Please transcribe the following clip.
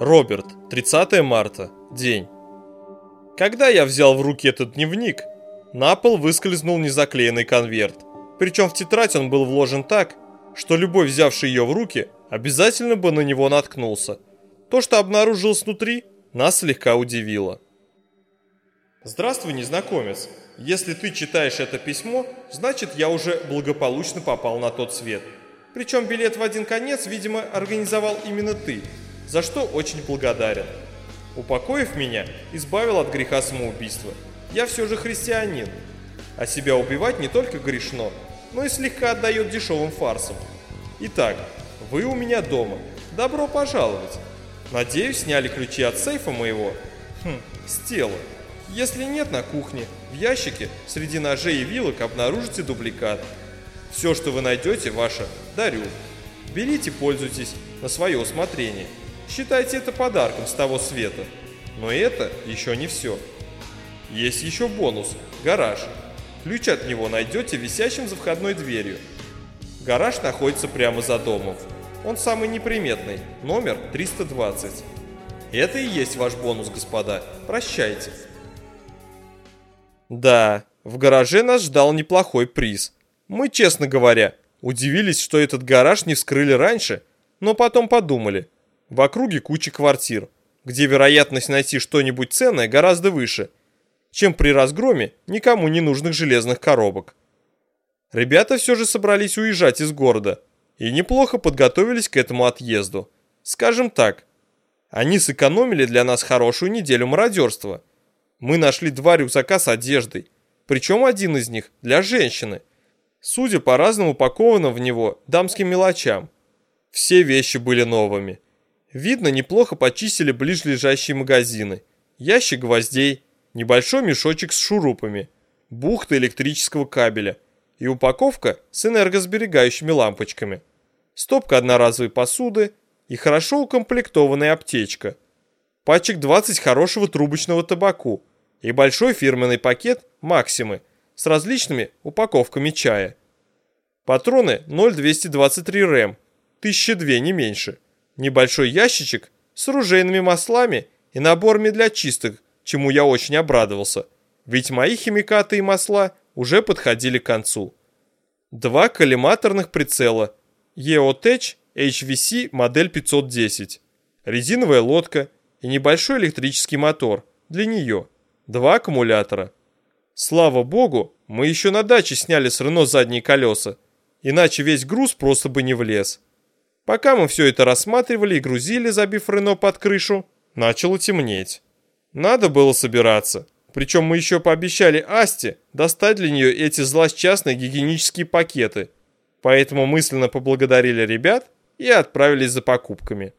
Роберт, 30 марта, день. Когда я взял в руки этот дневник, на пол выскользнул незаклеенный конверт. Причем в тетрадь он был вложен так, что любой, взявший ее в руки, обязательно бы на него наткнулся. То, что обнаружилось внутри, нас слегка удивило. Здравствуй, незнакомец. Если ты читаешь это письмо, значит я уже благополучно попал на тот свет. Причем билет в один конец, видимо, организовал именно ты, за что очень благодарен. Упокоив меня, избавил от греха самоубийства. Я все же христианин. А себя убивать не только грешно, но и слегка отдает дешевым фарсом. Итак, вы у меня дома. Добро пожаловать. Надеюсь, сняли ключи от сейфа моего? Хм, с тела. Если нет, на кухне, в ящике, среди ножей и вилок обнаружите дубликат. Все, что вы найдете, ваше, дарю. Берите, пользуйтесь на свое усмотрение. Считайте это подарком с того света. Но это еще не все. Есть еще бонус – гараж. Ключ от него найдете висящим за входной дверью. Гараж находится прямо за домом. Он самый неприметный, номер 320. Это и есть ваш бонус, господа. Прощайте. Да, в гараже нас ждал неплохой приз. Мы, честно говоря, удивились, что этот гараж не вскрыли раньше, но потом подумали – в округе куча квартир, где вероятность найти что-нибудь ценное гораздо выше, чем при разгроме никому не нужных железных коробок. Ребята все же собрались уезжать из города и неплохо подготовились к этому отъезду. Скажем так, они сэкономили для нас хорошую неделю мародерства. Мы нашли два рюкзака с одеждой, причем один из них для женщины, судя по разным упакованным в него дамским мелочам. Все вещи были новыми – Видно, неплохо почистили ближлежащие магазины. Ящик гвоздей, небольшой мешочек с шурупами, бухта электрического кабеля и упаковка с энергосберегающими лампочками. Стопка одноразовой посуды и хорошо укомплектованная аптечка. Пачек 20 хорошего трубочного табаку и большой фирменный пакет «Максимы» с различными упаковками чая. Патроны 0,223 рэм, 1002 не меньше – небольшой ящичек с оружейными маслами и наборами для чисток, чему я очень обрадовался, ведь мои химикаты и масла уже подходили к концу. Два коллиматорных прицела EOTech HVC модель 510, резиновая лодка и небольшой электрический мотор для нее, два аккумулятора. Слава богу, мы еще на даче сняли с Рено задние колеса, иначе весь груз просто бы не влез. Пока мы все это рассматривали и грузили, забив Рено под крышу, начало темнеть. Надо было собираться. Причем мы еще пообещали Асте достать для нее эти злосчастные гигиенические пакеты. Поэтому мысленно поблагодарили ребят и отправились за покупками.